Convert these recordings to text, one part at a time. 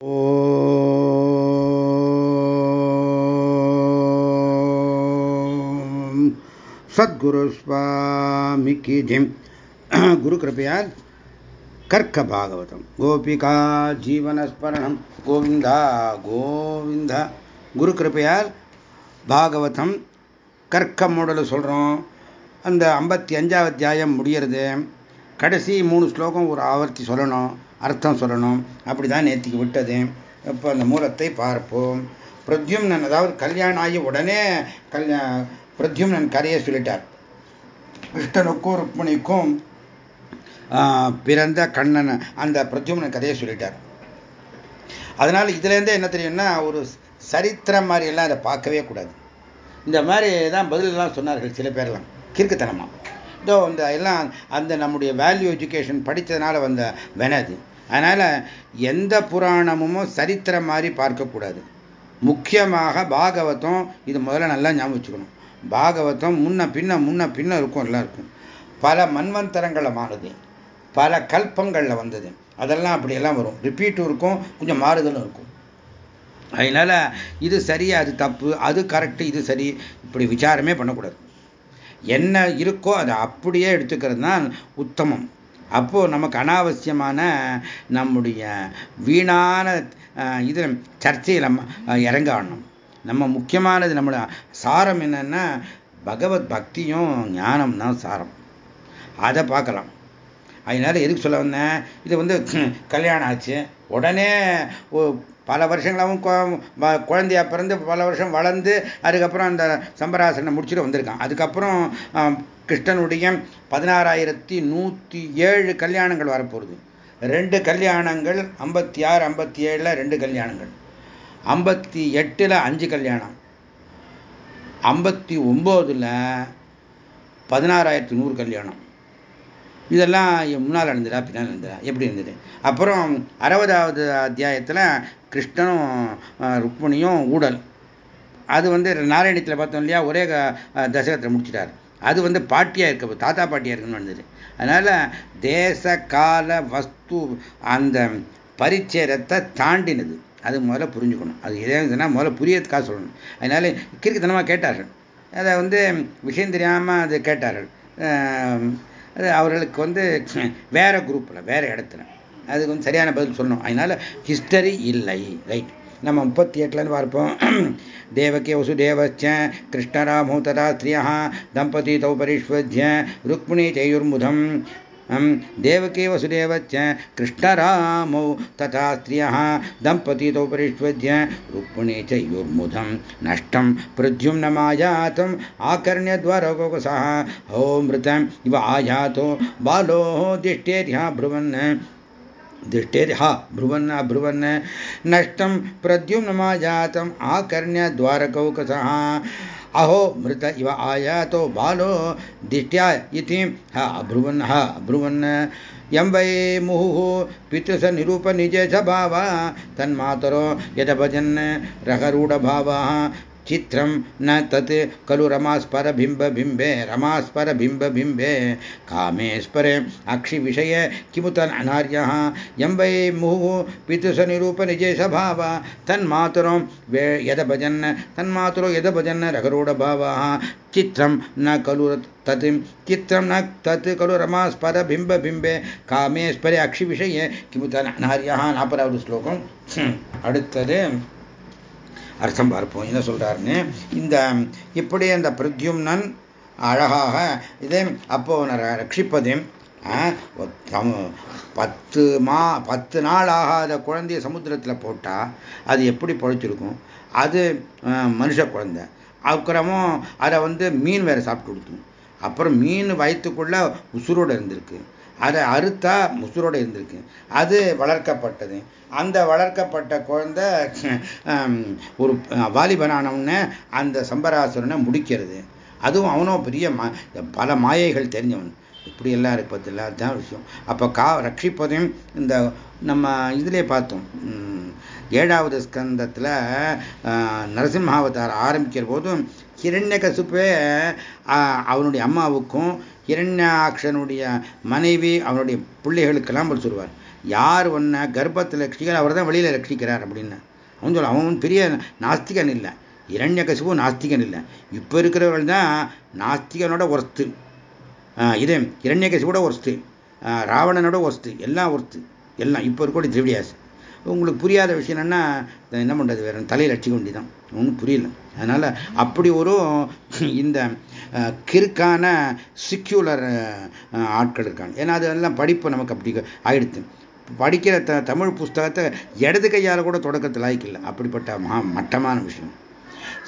சத்குரு சுவாமிக்கு ஜிம் குரு கிருப்பையால் கர்க்க பாகவதம். கோபிகா ஜீவனஸ்மரணம். கோவிந்தா கோவிந்தா. குரு கிருப்பையால் பாகவதம் கர்க்க மூடல சொல்கிறோம் அந்த ஐம்பத்தி அஞ்சாவது தியாயம் முடியறது. கடைசி மூணு ஸ்லோகம் ஒரு ஆவர்த்தி சொல்லணும். அர்த்தம் சொல்லணும். அப்படி தான் நேற்றுக்கு விட்டது. இப்போ அந்த மூலத்தை பார்ப்போம். பிரத்யும்னன் அதாவது கல்யாணம் ஆகி உடனே கல்யா பிரத்யும்னன் கரையை சொல்லிட்டார். கிருஷ்ணனுக்கும் ருக்மணிக்கும் பிறந்த கண்ணன் அந்த பிரத்யும்னன் கதையை சொல்லிட்டார். அதனால் இதுலேருந்தே என்ன தெரியும்னா ஒரு சரித்திரம் மாதிரியெல்லாம் அதை பார்க்கவே கூடாது. இந்த மாதிரி தான் பதிலெல்லாம் சொன்னார்கள் சில பேர்லாம். கிறுக்குத்தனமாக இதோ இந்த எல்லாம் அந்த நம்முடைய வேல்யூ எஜுகேஷன் படித்ததுனால வந்த வெனது அதனால் எந்த புராணமும் சரித்திரம் மாதிரி பார்க்கக்கூடாது. முக்கியமாக பாகவதம் இது முதல்ல நல்லா ஞாபகம் வச்சுக்கணும். பாகவதம் முன்ன பின்ன முன்ன பின்ன இருக்கும் எல்லாம் இருக்கும். பல மன்வந்தரங்களமானது பல கல்பங்களில் வந்தது. அதெல்லாம் அப்படியெல்லாம் வரும். ரிப்பீட்டும் இருக்கும் கொஞ்சம் மாறுதலும் இருக்கும். அதனால் இது சரி அது தப்பு அது கரெக்டு இது சரி இப்படி விசாரமே பண்ணக்கூடாது. என்ன இருக்கோ அதை அப்படியே எடுத்துக்கிறது தான் உத்தமம். அப்போது நமக்கு அனாவசியமான நம்முடைய வீணான இது சர்ச்சையில் இறங்கணும். நம்ம முக்கியமானது நம்மளோட சாரம் என்னன்னா பகவத் பக்தியும் ஞானம் தான் சாரம். அதை பார்க்கலாம் அதனால எதுக்கு சொல்ல வந்தேன்? இது வந்து கல்யாணம் ஆச்சு. உடனே பல வருஷங்களாகவும் குழந்தையா பிறந்து பல வருஷம் வளர்ந்து அதுக்கப்புறம் அந்த சம்பராசனை முடிச்சுட்டு வந்திருக்கான். அதுக்கப்புறம் கிருஷ்ணனுடைய பதினாறாயிரத்தி நூற்றி ஏழு கல்யாணங்கள் வரப்போகுது. ரெண்டு கல்யாணங்கள் ஐம்பத்தி ஆறு ஐம்பத்தி ஏழில் ரெண்டு கல்யாணங்கள். ஐம்பத்தி எட்டில் அஞ்சு கல்யாணம். ஐம்பத்தி ஒம்போதில் பதினாறாயிரத்தி நூறு கல்யாணம். இதெல்லாம் முன்னால் நடந்ததா பின்னால் நடந்ததா? எப்படி இருந்தது? அப்புறம் அறுபதாவது அத்தியாயத்தில் கிருஷ்ணனும் ருக்மணியும் ஊடல். அது வந்து நாராயணத்தில் பார்த்தோம் இல்லையா? ஒரே தசகத்தில் முடிச்சிட்டார். அது வந்து பாட்டியாக இருக்க தாத்தா பாட்டியாக இருக்குன்னு வந்தது. அதனால் தேச கால வஸ்து அந்த பரிச்சேரத்தை தாண்டினது. அது முதல்ல புரிஞ்சுக்கணும். அது எதுனா முதல்ல புரியறதுக்காக சொல்லணும். அதனால கிறுக்குத்தனமாக கேட்டார்கள். அதை வந்து விஷயம் தெரியாமல் அது கேட்டார்கள். அது அவர்களுக்கு வந்து வேறு குரூப்பில் வேறு இடத்துல. அதுக்கு வந்து சரியான பதில் சொல்லணும். அதனால் ஹிஸ்டரி இல்லை. ரைட் நம்ம முப்பத்தி எட்டுலன்னு பார்ப்போம் தேவகே வசுதேவச்ச கிருஷ்ணராமோ ததா ஸ்திரியா தம்பதி தௌ பரிஷ்வஜ்ய ருக்மிணி चयुर्मुधम् देवके वसुदेवश्च कृष्णरामौ तथा स्त्रियः दम्पती तौ परिष्वज्य रुक्मिणी च युर्मुधं नष्टं प्रद्युम्नमायातम् आकर्ण्यद्वारकोकसः हो मृतम् इव आयातो बालो दिष्टेर्ह्य ब्रुवन् दृष्टेर्हा ब्रुवन् अब्रुवन् नष्टं प्रद्युम्नमाजातम् आकर्ण्य द्वारकौकसः। अहो, मृत इव आयातो बालो, दिष्ट्या इति। ह अब्रुवन् ह अब्रुवन् यं वै मुहुः, पितृस निरूपनिजेश भाव। तन्मातरो यदभजन् रघरूढभावः। चित्रम न तत् खलु रमास्परबिम्बबिम्बे रमास्परबिम्बबिम्बे। कामेश्वरे, अक्षिविषये किमुत अनार्यः? यं वै मुहुः पितृसनिरूपनिजेशभाव तन्मातुरो वे यदभजन्, तन्मातुरो यदभजन् रघरूढभावः चित्रं न खलु तत्, चित्रं न तत् खलु रमास्परबिम्बबिम्बे। कामेस्परे अक्षिविषये किमुत अनार्यः? नापरावृश्लोकम् अडुत्तदे हम्म, அர்த்தம் பார்ப்போம். என்ன சொல்றாருன்னு இந்த இப்படி அந்த பிரத்யும்னன் அழகாக இதே அப்போ ரட்சிப்பது பத்து மா பத்து நாள் ஆகாத குழந்தைய சமுத்திரத்தில் போட்டால் அது எப்படி பொழைச்சிருக்கும்? அது மனுஷ குழந்தை. அப்புறமும் அதை வந்து மீன் வேற சாப்பிட்டு கொடுத்தோம். அப்புறம் மீன் வயிற்றுக்குள்ள உசுரோடு இருந்திருக்கு. அதை அறுத்தா முசுரோடு இருந்திருக்கு. அது வளர்க்கப்பட்டது. அந்த வளர்க்கப்பட்ட குழந்தை ஒரு வாலிபனானவுடனே அந்த சம்பராசுரனை முடிக்கிறது. அதுவும் அவனும் பெரிய பல மாயைகள் தெரிஞ்சவன். இப்படி எல்லாம் அதுதான் விஷயம். அப்போ கா ரட்சிப்பதையும் இந்த நம்ம இதிலே பார்த்தோம். ஏழாவது ஸ்கந்தத்தில் நரசிம்மாவதாரம் ஆரம்பிக்கிற போதும் ஹிரண்யகசுப்பே அவனுடைய அம்மாவுக்கும் ஹிரண்யாட்சனுடைய மனைவி அவனுடைய பிள்ளைகளுக்கெல்லாம் பதில் சொல்லுவார். யார் ஒன்ன கர்ப்பத்தில் ரட்சிக்கிறார் அவர் தான் வெளியில் ரட்சிக்கிறார் அப்படின்னு. அவன் சொல்ல அவன் பெரிய நாஸ்திகன் இல்லை. இரண்ய கசிவும் நாஸ்திகன் இல்லை. இப்போ இருக்கிறவர்கள் தான் நாஸ்திகனோட ஒர்த்து. இதே இரண்ய கசிப்போட ஒர்ஸ்து ராவணனோட ஒர்ஸ்து எல்லாம் ஒர்த்து. எல்லாம் இப்போ இருக்கக்கூடிய திரிவிடியாஸ் உங்களுக்கு புரியாத விஷயம் என்னென்னா என்ன பண்ணுறது வேற தலையில் அடிச்சு கொண்டி தான் ஒன்றும் புரியல. அதனால் அப்படி ஒரு இந்த கிறுக்கான சிக்யூலர் ஆட்கள் இருக்காங்க. ஏன்னா அது எல்லாம் படிப்பு நமக்கு அப்படி ஆயிடுத்து படிக்கிற த தமிழ் புஸ்தகத்தை இடது கையால் கூட தொடக்கத்தில் ஆய்க்கில்லை அப்படிப்பட்ட மா மட்டமான விஷயம்.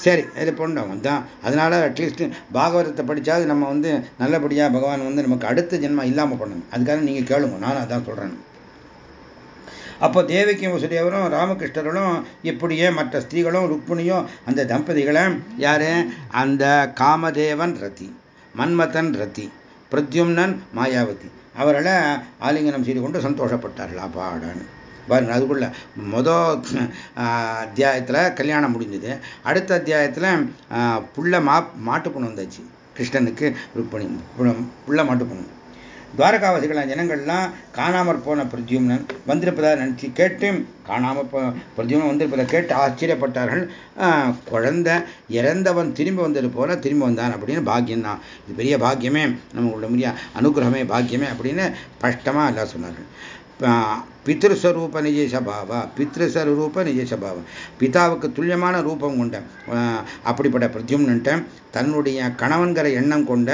சரி இது பண்ணோம் தான் அதனால் அட்லீஸ்ட் பாகவதத்தை படித்தாவது நம்ம வந்து நல்லபடியாக பகவான் வந்து நமக்கு அடுத்த ஜென்மம் இல்லாமல் பண்ணணும். அதுக்காக நீங்கள் கேளுங்க. நானும் அதான் சொல்கிறேன் அப்போ தேவிக்கு வசுதேவரும் ராமகிருஷ்ணர்களும் இப்படியே மற்ற ஸ்திரீகளும் ருக்மிணியும் அந்த தம்பதிகளை யாரு? அந்த காமதேவன் ரத்தி மன்மதன் ரத்தி பிரத்யும்னன் மாயாவதி. அவர்களை ஆலிங்கனம் செய்து கொண்டு சந்தோஷப்பட்டார்கள். அப்பாடான்னு பாருங்க அதுக்குள்ள மொதல் அத்தியாயத்தில் கல்யாணம் முடிஞ்சது. அடுத்த அத்தியாயத்தில் புள்ள மா மாட்டுப்பணம் வந்தாச்சு. கிருஷ்ணனுக்கு ருக்மணி புள்ள மாட்டுப்பணம் துவாரகாவாசிகளான ஜனங்கள்லாம் காணாமற் போன பிரத்யும்னன் வந்திருப்பதா நினச்சி கேட்டு காணாமல் போ பிரத்யும்னன் வந்திருப்பதை கேட்டு ஆச்சரியப்பட்டார்கள். குழந்தை இறந்தவன் திரும்பி வந்தது போல திரும்பி வந்தான் அப்படின்னு பாக்கியம் தான். இது பெரிய பாக்கியமே. நம்ம முடிய அனுகிரகமே பாக்கியமே அப்படின்னு ஸ்பஷ்டமாக எல்லாம் சொன்னார்கள். பித்ருஸ்வரூப நிஜேசபாவா பித்ருஸ்வரூப நிஜேசபாவா. பிதாவுக்கு துல்லியமான ரூபம் கொண்ட அப்படிப்பட்ட பிரத்யும்னன்ட்ட தன்னுடைய கணவன்கிற எண்ணம் கொண்ட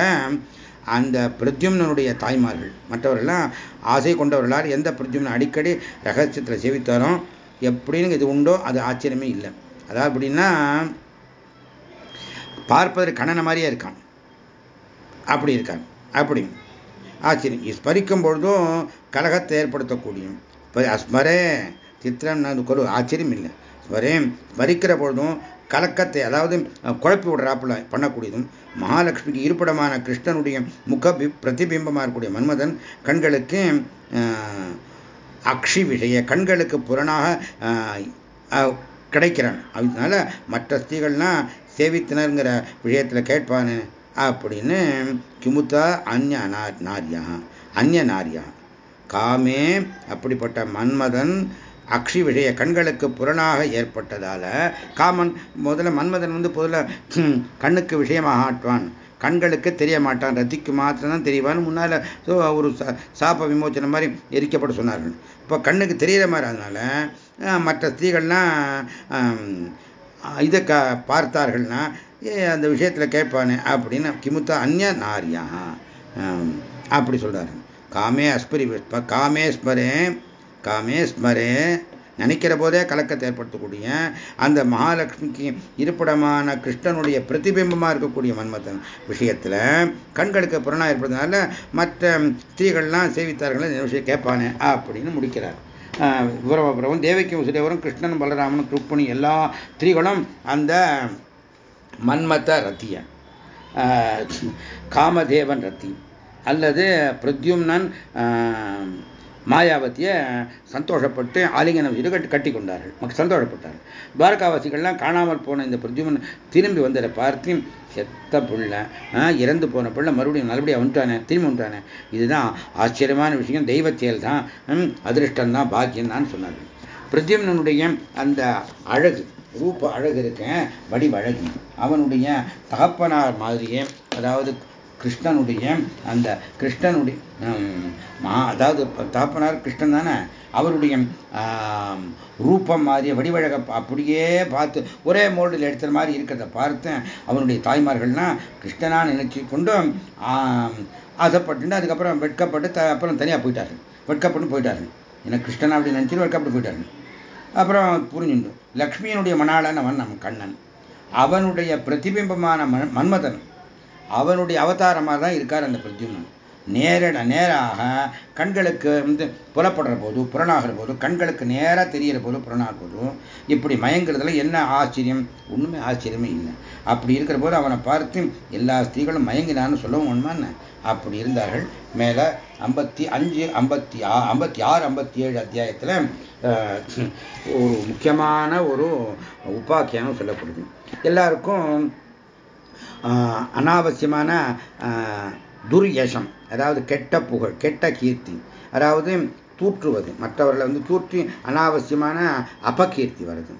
அந்த பிரத்யும்னனுடைய தாய்மார்கள். மற்றவர்கள்லாம் ஆசை கொண்டவர்களால் எந்த பிரத்யும்னன் அடிக்கடி ரகசியத்தில் சேவித்தாரோ எப்படின்னு இது உண்டோ அது ஆச்சரியமே இல்லை. அதாவது அப்படின்னா பார்ப்பதற்கு கண்ணனை மாதிரியே இருக்கான். அப்படி இருக்கான். அப்படி. ஆச்சரியம். ஸ்மரிக்கும் பொழுதும் கலகத்தை ஏற்படுத்தக்கூடியும் ஸ்மரே சித்திரம் ஆச்சரியம் இல்லை. வரையும் வரிக்கிற பொழுதும் கலக்கத்தை அதாவது குழப்பி விடுறாப்புல பண்ணக்கூடியதும் மகாலட்சுமிக்கு இருப்பிடமான கிருஷ்ணனுடைய முக பிரதிபிம்பமாக இருக்கக்கூடிய மன்மதன் கண்களுக்கு அக்ஷி விஷய கண்களுக்கு புறனாக கிடைக்கிறான். அதனால மற்ற ஸ்திரீகள்லாம் சேவித்தினருங்கிற விஷயத்தில் கேட்பானு அப்படின்னு கிமுத்தா அந்நிய நாரியா அந்நிய நாரியா. காமே அப்படிப்பட்ட மன்மதன் அக்ஷி விஷய கண்களுக்கு புறனாக ஏற்பட்டதால காமன் முதல்ல மன்மதன் வந்து முதல்ல கண்ணுக்கு விஷயமாக ஆட்டுவான். கண்களுக்கு தெரிய மாட்டான். ரத்திக்கு மாத்திரம்தான் தெரியவான்னு முன்னால் ஸோ ஒரு சாப்ப விமோச்சனம் மாதிரி எரிக்கப்பட சொன்னார்கள். இப்போ கண்ணுக்கு தெரிகிற மாதிரி அதனால் மற்ற ஸ்திரீகள்லாம் இதை க பார்த்தார்கள்னா அந்த விஷயத்தில் கேட்பானே அப்படின்னு கிமுத்தா அந்நிய நாரியா அப்படி சொல்கிறாரு காமே அஸ்பரி காமே ஸ்மரே காமே ஸ்மரே. நினைக்கிற போதே கலக்கத்தை ஏற்படுத்தக்கூடிய அந்த மகாலட்சுமிக்கு இருப்பிடமான கிருஷ்ணனுடைய பிரதிபிம்பமாக இருக்கக்கூடிய மன்மதன் விஷயத்தில் கண்களுக்கு புறணா இருப்பதனால மற்ற ஸ்திரீகள்லாம் சேவித்தார்கள் இந்த விஷயம் கேட்பானே அப்படின்னு முடிக்கிறார். விவரமபுரமும் தேவிக்கும் சுதேவரும் கிருஷ்ணன் பலராமனும் ருக்மணி எல்லா ஸ்திரீகளும் அந்த மன்மத ரத்திய காமதேவன் ரத்தி அல்லது பிரத்யும்னன் மாயாவதியை சந்தோஷப்பட்டு ஆலிங்கனம் செய்து கட்டி கட்டி கொண்டார்கள் மக்கள் சந்தோஷப்பட்டார்கள். துவாரகாவாசிகள்லாம் காணாமல் போன இந்த பிரஜுமன் திரும்பி வந்ததை பார்த்து செத்த பிள்ளை இறந்து போன பிள்ளை மறுபடியும் நல்லபடியாக வந்துட்டானே திரும்பி வந்துட்டானே? இதுதான் ஆச்சரியமான விஷயம். தெய்வ செயல் தான். அதிர்ஷ்டம் தான் பாக்கியம் தான் சொன்னார்கள். பிரத்யும்னனுடைய அந்த அழகு ரூப அழகு இருக்க வடிவழகு அவனுடைய தகப்பனார் மாதிரியே அதாவது கிருஷ்ணனுடைய அந்த கிருஷ்ணனுடைய மா அதாவது தாப்பனார் கிருஷ்ணன் தானே? அவருடைய ரூபம் மாதிரி வடிவழக அப்படியே பார்த்து ஒரே மோல்டில் எடுத்த மாதிரி இருக்கிறத பார்த்தேன் அவனுடைய தாய்மார்கள்லாம் கிருஷ்ணனா நினைச்சு கொண்டு ஆசைப்பட்டு அதுக்கப்புறம் வெட்கப்பட்டு த அப்புறம் தனியாக போயிட்டாரு வெட்கப்பட்டு போயிட்டாரு ஏன்னா கிருஷ்ணன் அப்படி நினச்சிட்டு வெட்கப்பட்டு போயிட்டாரு அப்புறம் புரிஞ்சுண்டு. மணாளன் மணாளனவன் நம் கண்ணன். அவனுடைய பிரதிபிம்பமான மன்மதன். அவனுடைய அவதாரமாக தான் இருக்கார் அந்த பிரத்யும்னன். நேரட நேராக கண்களுக்கு வந்து புலப்படுற போது புறனாகிற போது கண்களுக்கு நேராக தெரிகிற போது புறனாகிற இப்படி மயங்கிறதுல என்ன ஆச்சரியம்? ஒன்றுமே ஆச்சரியமே இல்லை. அப்படி இருக்கிற போது அவனை பார்த்து எல்லா ஸ்திரீகளும் மயங்கினான்னு சொல்லவும் உண்மைன்னு அப்படி இருந்தார்கள். மேலே ஐம்பத்தி அஞ்சு ஐம்பத்தி ஆ ஐம்பத்தி ஆறு ஐம்பத்தி ஏழு அத்தியாயத்தில் ஒரு முக்கியமான ஒரு உபாக்கியானம் சொல்லப்படுது. எல்லாருக்கும் அனாவசியமான துர்யசம் அதாவது கெட்ட புகழ் கெட்ட கீர்த்தி அதாவது தூற்றுவது. மற்றவர்களை வந்து தூற்றி அனாவசியமான அபகீர்த்தி வருது.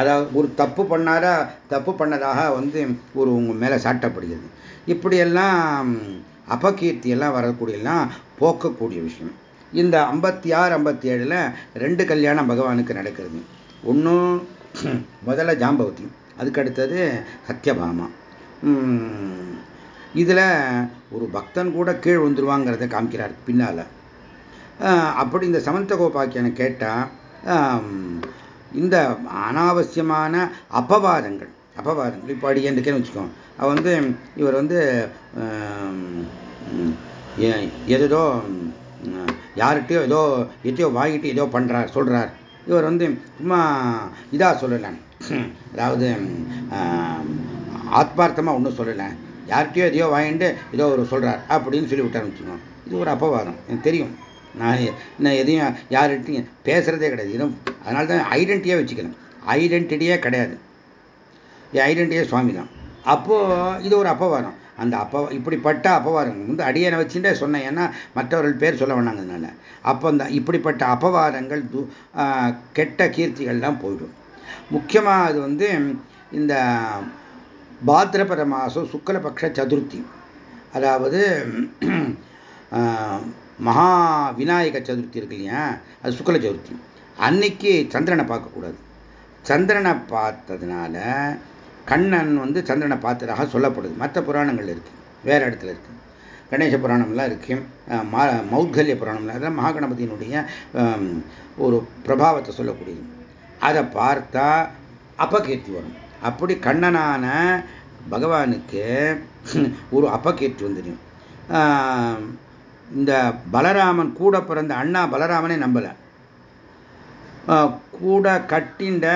அதாவது ஒரு தப்பு பண்ணாரா தப்பு பண்ணதாக வந்து ஒரு உங்க மேலே சாட்டப்படுகிறது. இப்படியெல்லாம் அபகீர்த்தி எல்லாம் வரக்கூடியெல்லாம் போக்கக்கூடிய விஷயம். இந்த ஐம்பத்தி ஆறு ஐம்பத்தி ஏழில் ரெண்டு கல்யாணம் பகவானுக்கு நடக்கிறது. ஒன்று முதல்ல ஜாம்பவத்தி அதுக்கடுத்தது சத்யபாமா. இதில் ஒரு பக்தன் கூட கீழ் வந்துருவாங்கிறத காமிக்கிறார் பின்னால். அப்படி இந்த சமந்த கோபாக்கியனை கேட்டால் இந்த அனாவசியமான அப்பவாதங்கள் அப்பவாதங்கள் இப்போ அடி என்றுக்கேன்னு வச்சுக்கோங்க அவன் வந்து இவர் வந்து எதோ யார்கிட்டயோ ஏதோ எத்தையோ வாங்கிட்டு ஏதோ பண்ணுறார் சொல்கிறார் இவர் வந்து சும்மா இதாக சொல்லலை. அதாவது ஆத்மார்த்தமாக ஒன்றும் சொல்லலை. யார்கிட்டயோ எதையோ வாங்கிட்டு ஏதோ ஒரு சொல்கிறார் அப்படின்னு சொல்லி விட்டார்னு வச்சுக்கோங்க. இது ஒரு அப்பவாதம் எனக்கு தெரியும். நான் நான் எதையும் யார்கிட்டையும் பேசுகிறதே கிடையாது. இதுவும் அதனால தான் ஐடென்டிட்டியாக வச்சுக்கிறேன் ஐடென்டிட்டியே கிடையாது. என் ஐடென்டிட்டியே சுவாமி தான். அப்போது இது ஒரு அப்பவாதம் அந்த அப்ப இப்படிப்பட்ட அப்பவாதம் வந்து அடியனை வச்சுட்டே சொன்னேன். ஏன்னா மற்றவர்கள் பேர் சொல்ல வேணாங்கிறதுனால. அப்போ அந்த இப்படிப்பட்ட அபவாதங்கள் கெட்ட கீர்த்திகள்லாம் போயிடும். முக்கியமாக அது வந்து இந்த பாத்திரபர மாதம் சுக்கலபக்ஷ சதுர்த்தி. அதாவது மகா விநாயக சதுர்த்தி இருக்கு இல்லையா? அது சுக்கல சதுர்த்தி. அன்னைக்கு சந்திரனை பார்க்கக்கூடாது. சந்திரனை பார்த்ததுனால கண்ணன் வந்து சந்திரனை பார்த்ததாக சொல்லப்படுது. மற்ற புராணங்கள் இருக்கு. வேற இடத்துல இருக்கு. கணேச புராணம்லாம் இருக்கு. மௌத்கல்ய புராணம்லாம் அதெல்லாம் மகாகணபதியினுடைய ஒரு பிரபாவத்தை சொல்லக்கூடியது. அதை பார்த்தா அப்பகீர்த்தி வரும் அப்படி கண்ணனான பகவானுக்கு ஒரு அப்பகீர்த்தி வந்துடும். இந்த பலராமன் கூட பிறந்த அண்ணா பலராமனே நம்பலை. கூட கட்டின்ற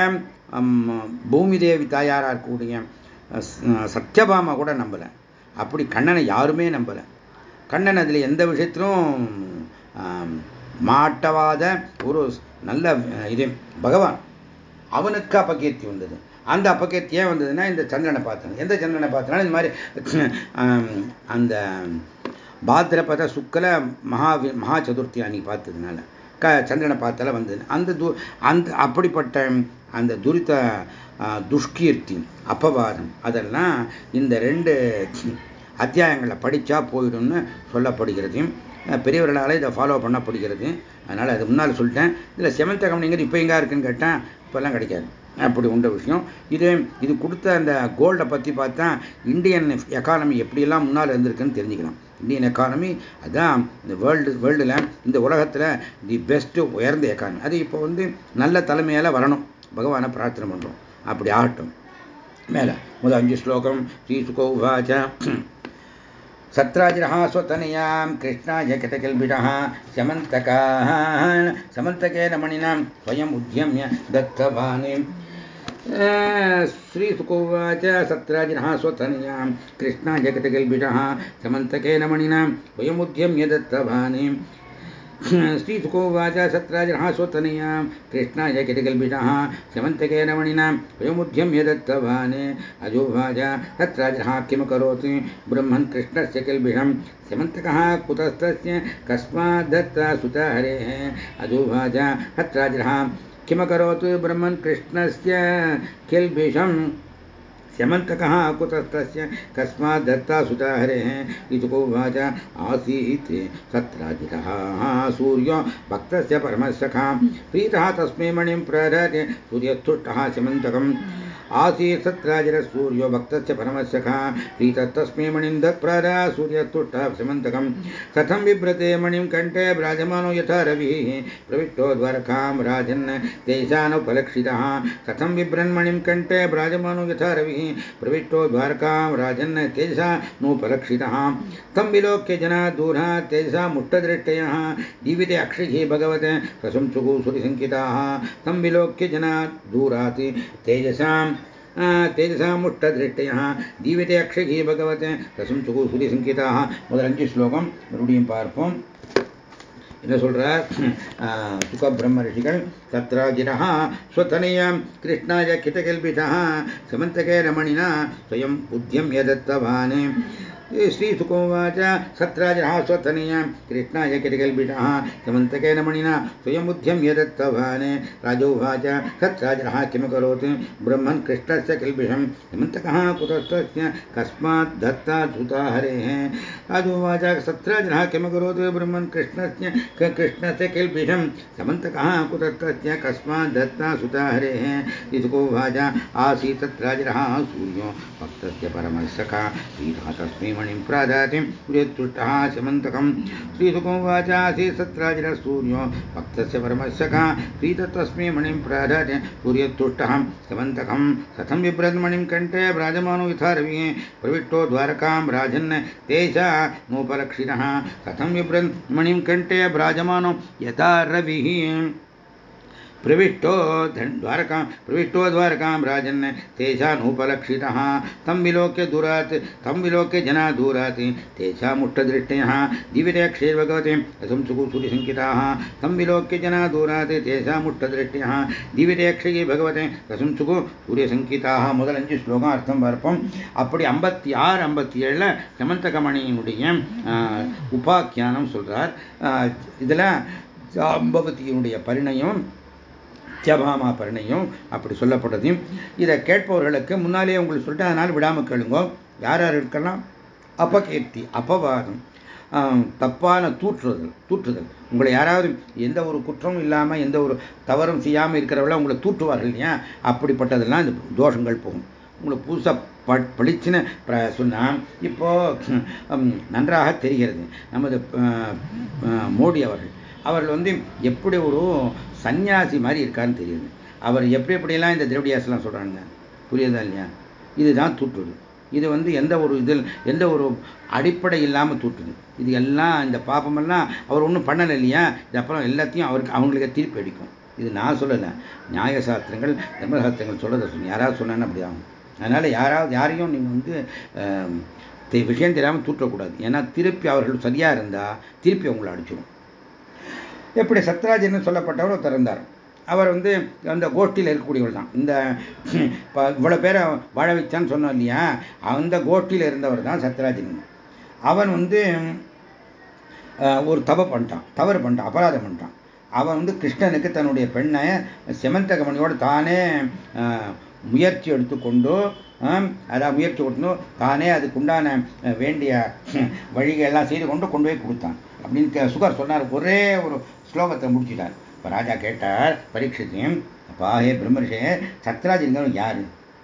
பூமி தேவி தாயாராக இருக்கக்கூடிய சத்யபாமா கூட நம்பலை. அப்படி கண்ணனை யாருமே நம்பலை. கண்ணன் அதில் எந்த விஷயத்திலும் மாட்டவாத ஒரு நல்ல இது. பகவான் அவனுக்கு அப்பகீர்த்தி வந்தது. அந்த அப்பகீர்த்தி ஏன் வந்ததுன்னா இந்த சந்திரனை பார்த்தேன். எந்த சந்திரனை பார்த்தனால இந்த மாதிரி அந்த பாத்திரபத சுக்கல மகா மகா சதுர்த்தி அன்னைக்கு பார்த்ததுனால. க சந்திரனை பார்த்தால வந்தது. அந்த து அந்த அப்படிப்பட்ட அந்த துரித துஷ்கீர்த்தி அப்பவாதம் அதெல்லாம் இந்த ரெண்டு அத்தியாயங்களை படித்தா போயிடும்னு சொல்லப்படுகிறது. பெரியவர்களால் இதை ஃபாலோ பண்ண பிடிக்கிறது. அதனால் அது முன்னால் சொல்லிட்டேன். இதில் செவன்த் கம்பெனிங்கிறது இப்போ எங்கே இருக்குன்னு கேட்டேன் இப்போல்லாம் கிடைக்காது. அப்படி உண்ட விஷயம். இது இது கொடுத்த அந்த கோல்டை பற்றி பார்த்தா இந்தியன் எக்கானமி எப்படியெல்லாம் முன்னால் இருந்திருக்குன்னு தெரிஞ்சுக்கலாம். இந்தியன் எக்கானமி அதுதான் இந்த வேர்ல்டு வேர்ல்டில் இந்த உலகத்தில் தி பெஸ்ட்டு உயர்ந்த எக்கானமி அது இப்போ வந்து நல்ல தலைமையால் வரணும். பகவானை பிரார்த்தனை பண்ணுறோம் அப்படி ஆகட்டும். மேலே முதல் அஞ்சு ஸ்லோகம் ஸ்ரீ சுகோவாச்ச सत्राजिरः स्वतनयां कृष्णाय कटकिल्बिडः समन्तकाः समन्तकेन मणिनां स्वयम् उद्यम्य दत्तवाणी श्रीसुकोवाच सत्राजिनः स्वतनयां कृष्णाय कटकिल्बिडः समन्तकेन मणिनां स्वयमुद्यम्य दत्तवानि। श्रीसुकोवाच सत्राजनः स्वतनयां कृष्णाय किटकल्पितः। समन्तकेन मणिनां वयमुद्यम्य दत्तवान् अजोवाच सत्राजनः किं करोति ब्रह्मन् कृष्णस्य किल्बिषं समन्तकः कुतस्तस्य कस्माद्दत्ता सुता हरेः अजोवाच सत्राजनः किमकरोतु? ब्रह्मन् कृष्णस्य किल्बिषं स्यमन्तकः कुतस्तस्य कस्मात् दत्ता सुता हरेः इतुकोवाच आसीत् सत्राजितः। सूर्यो भक्तस्य परमसखा। प्रीतः तस्मै मणिं प्रदते सूर्यस्तुष्टः स्यमन्तकम् आसीत् सत्राजिरः सूर्यो भक्तस्य परमसखा प्रीतस्तस्मै मणिं दत्प्रदा सूर्यस्तुष्टः स्यमन्तकम् कथं बिभ्रते मणिं कण्ठे विराजमानो यथा रविः। प्रविष्टो द्वारकां राजन् तेषानुपलक्षितः कथं बिभ्रन्मणिं कण्ठे विराजमानो यथा रविः। प्रविष्टो द्वारकां राजन् तेजसा नोपलक्षितः तं विलोक्य जना दूरा तेजसा मुष्टदृष्टयः जीविते अक्षिः भगवत् प्रशंसुः सुरिसङ्किताः तं विलोक्य जना दूरात् தேஜசாமுஷ்டதிருஷ்டய தீவிரே அக்ஷகி பகவத் தசம் சுகுசுதி சங்கிதாக. முதல் அஞ்சு ஸ்லோகம் மறுபடியும் பார்ப்போம். என்ன சொல்றார்? சுக பிரம்ம ரிஷிகள் தத்ராஜினா ஸ்வத்தனையம் கிருஷ்ணாய கிதகல்பிதா சமந்தகே ரமணினா ஸ்வயம் புத்தியம் எதத்தவானே श्रीसुकोवाच सत्राजनः स्वतनीय कृष्णाय किरिकल्पितः समन्तकेन मणिना स्वयमुद्यं यदत्तवान्। राजोवाच सत्राजनः करोति ब्रह्मन् कृष्णस्य किल्बिषं समन्तकः कुतस्तस्य? कस्मात् दत्ता धुता हरेः। राजोवाच सत्राजनः किं करोति ब्रह्मन् कृष्णस्य कृष्णस्य किल्बिषं समन्तकः कुतस्तस्य? कस्मात् दत्ता सुता हरेः। इतुकोवाच आसीत् तत्राजनः सूर्यो। भक्तस्य श्रीधः तस्मै मणिं प्राजातिं यत्तुष्टः शमन्तकं। श्रीसुकोवाचासि सत्राजिरः सूर्यो, भक्तस्य परमस्य का प्रीतत्तस्मै मणिं प्राजाति सूर्यत्तुष्टः शमन्तकं। कथं विभ्रद्मणिं कण्ठे भ्राजमानो यथा रविः। प्रविष्टो द्वारकां राजन् तेष नोपलक्षिणः। कथं विभ्रद्मणिं कण्ठे भ्राजमानो यथा रविः। प्रविष्टो द्वारकां प्रविष्टो द्वारकां राजन् तेषानुपलक्षितः तं विलोक्य दूरात् तं विलोक्य जना दूरात् तेषामुष्टदृष्टयः दिव्यरेक्षे भगवते रसंसुकुसुरिशङ्किताः तं विलोक्य जना दूरात् तेषामुष्टदृष्टयः दिव्यरेक्षे भगवते ரசம்சுகு சூரிய சங்கீதாக முதல் அஞ்சு ஸ்லோகம் அர்த்தம் பார்ப்போம் அப்படி ஐம்பத்தி ஆறு ஐம்பத்தி ஏழில் சமந்தகமணியினுடைய உபாக்கியானம் சொல்றார் இதில் ஜாம்பவதியினுடைய பரிணயம் சத்தியபாமா பரணையும் அப்படி சொல்லப்பட்டதையும் இதை கேட்பவர்களுக்கு முன்னாலேயே உங்களுக்கு சொல்லிட்டு அதனால் விடாமல் கேளுங்க. யார் யார் இருக்கலாம்? அபகீர்த்தி அபவாதம் தப்பான தூற்றுதல் தூற்றுதல். உங்களை யாராவது எந்த ஒரு குற்றமும் இல்லாமல் எந்த ஒரு தவறும் செய்யாமல் இருக்கிறவங்கள உங்களை தூற்றுவார்கள் இல்லையா? அப்படிப்பட்டதெல்லாம் இந்த தோஷங்கள் போகும். உங்களுக்கு புதுசாக ப பளிச்சுன்னு சொன்னால் இப்போது நன்றாக தெரிகிறது. நமது மோடி அவர்கள். அவர்கள் வந்து எப்படி ஒரு சன்னியாசி மாதிரி இருக்கான்னு தெரியுது. அவர் எப்படி எப்படியெல்லாம் இந்த திரவிடியாசெல்லாம் சொல்கிறாங்க புரியுதா இல்லையா? இதுதான் தூட்டுது இது வந்து எந்த ஒரு இதில் எந்த ஒரு அடிப்படை இல்லாமல் தூட்டுது இது எல்லாம் இந்த பாப்பமெல்லாம் அவர் ஒன்றும் பண்ணலை இல்லையா? இது அப்புறம் எல்லாத்தையும் அவருக்கு அவங்களுக்கு திருப்பி அடிக்கும். இது நான் சொல்லலை. நியாயசாஸ்திரங்கள் தர்மசாஸ்திரங்கள் சொல்கிறத சொல்லி. யாராவது சொன்னான்னு அப்படி ஆகும். அதனால் யாராவது யாரையும் நீங்கள் வந்து விஷயம் தெரியாமல் தூட்டக்கூடாது ஏன்னா திருப்பி அவர்கள் சரியாக இருந்தால் திருப்பி அவங்களை அடிச்சிடும் எப்படி சத்ராஜன் சொல்லப்பட்டவர் திறந்தார் அவர் வந்து அந்த கோஷ்டியில் இருக்கக்கூடியவர் தான். இந்த இவ்வளோ பேரை வாழ வச்சான்னு சொன்னோம் இல்லையா? அந்த கோஷ்டியில் இருந்தவர் தான் சத்ராஜன் அவன் வந்து ஒரு தவ பண்ணிட்டான். தவறு பண்ணிட்டான். அபராதம் பண்ணிட்டான். அவன் வந்து கிருஷ்ணனுக்கு தன்னுடைய பெண்ணை செமந்தகமணியோடு தானே முயற்சி எடுத்துக்கொண்டு அதான் முயற்சி கொடுத்து தானே அதுக்குண்டான வேண்டிய வழிகள் எல்லாம் செய்து கொண்டு கொண்டு போய் கொடுத்தான். அப்படின்னு சுகர் சொன்னார். ஒரே ஒரு ஸ்லோகத்தை முடிச்சிட்டார். இப்போ ராஜா கேட்டார் பரீட்சத்தையும் அப்பா ஹே பிரம்மரிஷே சத்ராஜிங்கிறவன் யாரு?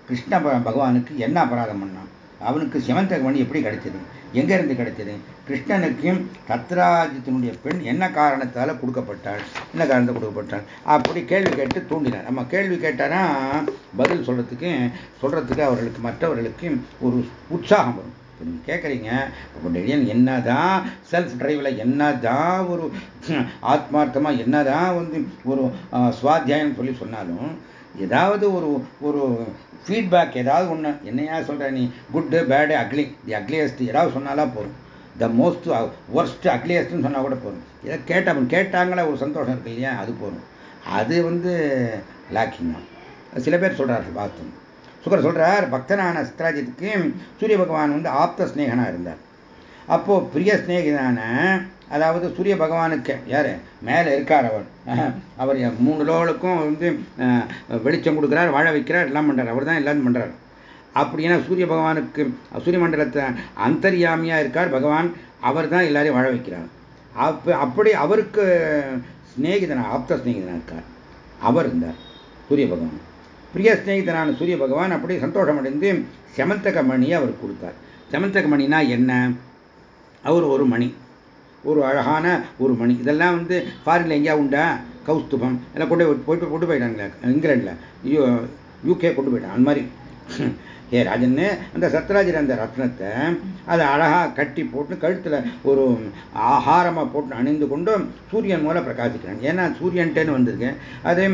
கிருஷ்ண பகவானுக்கு என்ன அபராதம் பண்ணான் அவனுக்கு சிவந்தகமணி எப்படி கிடைச்சது எங்கேருந்து கிடைச்சது கிருஷ்ணனுக்கும் சத்ராஜித்தினுடைய பெண் என்ன காரணத்தால் கொடுக்கப்பட்டாள்? என்ன காரணத்தை கொடுக்கப்பட்டாள்? அப்படி கேள்வி கேட்டு தூண்டினார். நம்ம கேள்வி கேட்டாரா? பதில் சொல்கிறதுக்கு சொல்கிறதுக்கு அவர்களுக்கு மற்றவர்களுக்கு ஒரு உற்சாகம் வரும். இப்போ நீங்கள் கேட்குறீங்க இப்போ டெலியன் என்ன தான் செல்ஃப் டிரைவில் என்ன தான் ஒரு ஆத்மார்த்தமாக என்ன தான் வந்து ஒரு சுவாத்தியாயம் சொல்லி சொன்னாலும் ஏதாவது ஒரு ஒரு ஃபீட்பேக் ஏதாவது ஒன்று என்னையா சொல்கிற நீ? Good bad ugly the ugliest ஏதாவது சொன்னாலாம் போதும். த மோஸ்ட் ஒர்ஸ்ட் அக்லியஸ்ட்னு சொன்னால் கூட போதும். ஏதாவது கேட்ட கேட்டாங்களே ஒரு சந்தோஷம் இருக்கு இல்லையா? அது போதும். அது வந்து லேக்கிங் தான் சில பேர் சொல்கிறார்கள் வாஸ்தவம் சுகர் சொல்கிறார் பக்தனான சித்ராஜித்துக்கு சூரிய பகவான் வந்து ஆப்த ஸ்நேகனாக இருந்தார். அப்போது பிரிய ஸ்நேகிதான அதாவது சூரிய பகவானுக்கு யார்? மேலே இருக்கார் அவர். அவர் மூணு லோகளுக்கும் வந்து வெளிச்சம் கொடுக்குறார் வாழ வைக்கிறார் எல்லாம் பண்ணுறார் அவர் தான் எல்லாம் பண்ணுறார் அப்படின்னா சூரிய பகவானுக்கு சூரிய மண்டலத்தை அந்தரியாமியாக இருக்கார் பகவான் அவர் தான் எல்லாரையும் வாழ வைக்கிறார். அப்போ அப்படி அவருக்கு ஸ்நேகிதனா ஆப்த ஸ்நேகிதனா இருக்கார். அவர் இருந்தார் சூரிய பகவான். பிரிய ஸ்நேகிதனான சூரிய பகவான் அப்படி சந்தோஷமடைந்து செமந்தக மணியை அவர் கொடுத்தார். செமந்தக மணினா என்ன? அவர் ஒரு மணி. ஒரு அழகான ஒரு மணி. இதெல்லாம் வந்து ஃபாரின்ல எங்கேயா உண்டா? கௌஸ்துபம். எல்லாம் கொண்டு போயிட்டு கொண்டு போயிட்டாங்களே இங்கிலாண்டில் யூ யூகே கொண்டு போயிட்டான் அந்த மாதிரி. ஏ ராஜன்னு அந்த சத்ராஜர் அந்த ரத்னத்தை அதை அழகாக கட்டி போட்டு கழுத்தில் ஒரு ஆகாரமாக போட்டு அணிந்து கொண்டு சூரியன் மூலம் பிரகாசிக்கிறான் ஏன்னா சூரியன்ட்டேன்னு வந்திருக்கேன் அது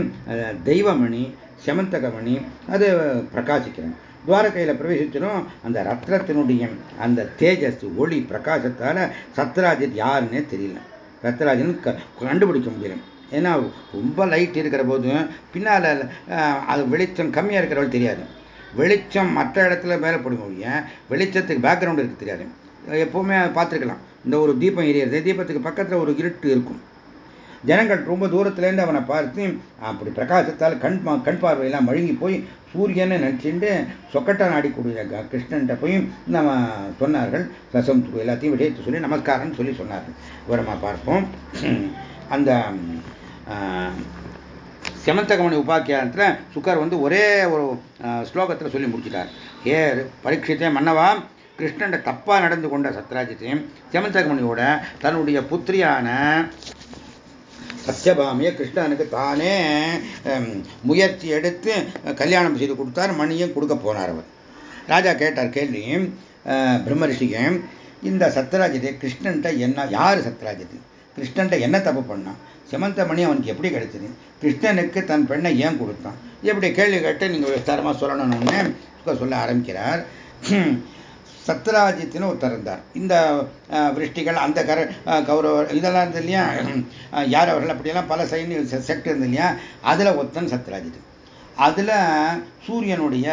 தெய்வமணி செமந்தகமணி அது பிரகாசிக்கிறேன். துவாரகையில் பிரவேசிச்சிடும் அந்த ரத்னத்தினுடைய அந்த தேஜஸ் ஒளி பிரகாசத்தால் சத்ராஜன் யாருன்னே தெரியல. ரத்ராஜன் கண்டுபிடிக்க முடியல. ஏன்னா ரொம்ப லைட் இருக்கிற போது பின்னால் அது வெளிச்சம் கம்மியாக இருக்கிறவள் தெரியாது. வெளிச்சம் மற்ற இடத்துல மேலே போடுங்க முடியும் வெளிச்சத்துக்கு பேக்ரவுண்ட் இருக்குது தெரியாது. எப்போவுமே பார்த்துருக்கலாம். இந்த ஒரு தீபம் எரியறது தீபத்துக்கு பக்கத்தில் ஒரு இருட்டு இருக்கும். ஜனங்கள் ரொம்ப தூரத்துலேருந்து அவனை பார்த்து அப்படி பிரகாசத்தால் கண் கண் பார்வையெல்லாம் மழுங்கி போய் சூரியனை நினச்சிட்டு சொக்கட்டான் ஆடிக்கூடிய கிருஷ்ணன்ட்ட போய் நம்ம சொன்னார்கள். ரசம் எல்லாத்தையும் விஷயத்தை சொல்லி நமஸ்காரம்னு சொல்லி சொன்னார்கள். விவரமாக பார்ப்போம். அந்த செமந்தகமணி உபாக்கியானத்தில் சுக்கர் வந்து ஒரே ஒரு ஸ்லோகத்தில் சொல்லி முடிச்சிட்டார். ஏ பரீட்சித்தே மன்னவா கிருஷ்ணன் தப்பாக நடந்து கொண்ட சத்ராஜித்தையும் செமந்தகமணியோட தன்னுடைய புத்திரியான சத்யபாமியை கிருஷ்ணனுக்கு தானே முயற்சி எடுத்து கல்யாணம் செய்து கொடுத்தார் மணியும் கொடுக்க போனார் அவர். ராஜா கேட்டார் கேள்வி பிரம்மரிஷிக்கு இந்த சத்யராஜத்தை கிருஷ்ணன்ட்ட என்ன யார் சத்யராஜத்து கிருஷ்ணன்ட்ட என்ன தப்பு பண்ணான்? செமந்த மணி அவனுக்கு எப்படி கிடைச்சது? கிருஷ்ணனுக்கு தன் பெண்ணை ஏன் கொடுத்தான்? எப்படி கேள்வி கேட்டு நீங்கள் விஸ்தாரமாக சொல்லணும்னு சொல்ல ஆரம்பிக்கிறார். சத்ராஜித்னு ஒருத்தர் இருந்தார். இந்த விருஷ்டிகள் அந்த கர கௌரவ இதெல்லாம் இருந்தது இல்லையா? யார் அவர்கள் அப்படியெல்லாம் பல சைன்ய செக்ட் இருந்தது இல்லையா? அதில் ஒருத்தன் சத்ராஜித் அதில் சூரியனுடைய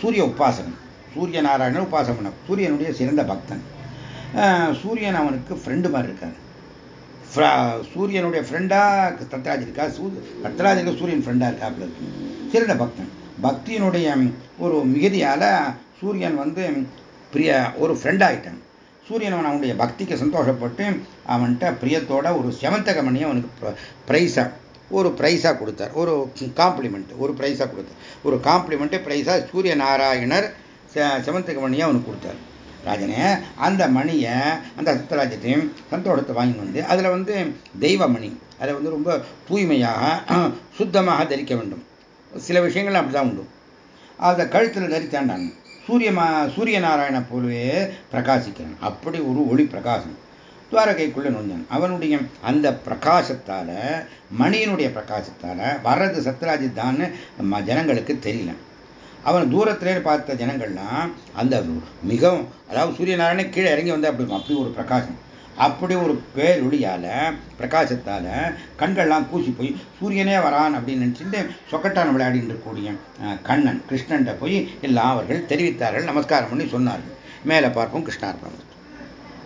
சூரிய உபாசனம் சூரிய நாராயணன் உபாசனம் சூரியனுடைய சிறந்த பக்தன். சூரியன் அவனுக்கு ஃப்ரெண்டு மாதிரி இருக்காரு. சூரியனுடைய ஃப்ரெண்டாக சத்ராஜ் இருக்கா? சத்ராஜுக்கு சூரியன் ஃப்ரெண்டாக இருக்கா அப்படி இருக்கு சிறந்த பக்தன். பக்தியினுடைய ஒரு மிகுதியால் சூரியன் வந்து பிரிய ஒரு ஃப்ரெண்ட் ஆகிட்டான் சூரியன் அவன் அவனுடைய பக்திக்கு சந்தோஷப்பட்டு அவன்கிட்ட பிரியத்தோட ஒரு செவந்தக மணியை அவனுக்கு ப்ரைஸாக ஒரு ப்ரைஸாக கொடுத்தார். ஒரு காம்ப்ளிமெண்ட் ஒரு ப்ரைஸாக கொடுத்தார். ஒரு காம்ப்ளிமெண்ட்டு ப்ரைஸாக சூரிய நாராயணர் செவந்தக மணியை அவனுக்கு கொடுத்தார். ராஜனே அந்த மணியை அந்த சத்தராஜத்தையும் சந்தோஷத்தை வாங்கி வந்து அதில் வந்து தெய்வமணி அதை வந்து ரொம்ப தூய்மையாக சுத்தமாக தரிக்க வேண்டும். சில விஷயங்கள் அப்படிதான் உண்டு. அதை கழுத்தில் தரித்தாண்டாங்க சூரியமா சூரிய நாராயண போலவே பிரகாசிக்கிறான். அப்படி ஒரு ஒளி பிரகாசம். துவாரகைக்குள்ளே நுழைஞ்சான் அவனுடைய அந்த பிரகாசத்தால மணியினுடைய பிரகாசத்தால வர்றது சத்ராஜித் தான் ஜனங்களுக்கு தெரியல. அவன் தூரத்திலே பார்த்த ஜனங்கள்லாம் அந்த மிகவும் அதாவது சூரியநாராயணன் கீழே இறங்கி வந்தால் அப்படி அப்படி ஒரு பிரகாசம். அப்படி ஒரு பேரொழியால பிரகாசத்தால கண்கள்லாம் கூசி போய் சூரியனே வரான் அப்படின்னு நினச்சிட்டு சொக்கட்டான் விளையாடிட்டு இருக்கக்கூடிய கண்ணன் கிருஷ்ணன்ட்ட போய் எல்லாம் அவர்கள் தெரிவித்தார்கள் நமஸ்காரம் பண்ணி சொன்னார்கள். மேலே பார்ப்போம் கிருஷ்ணார்பணம்.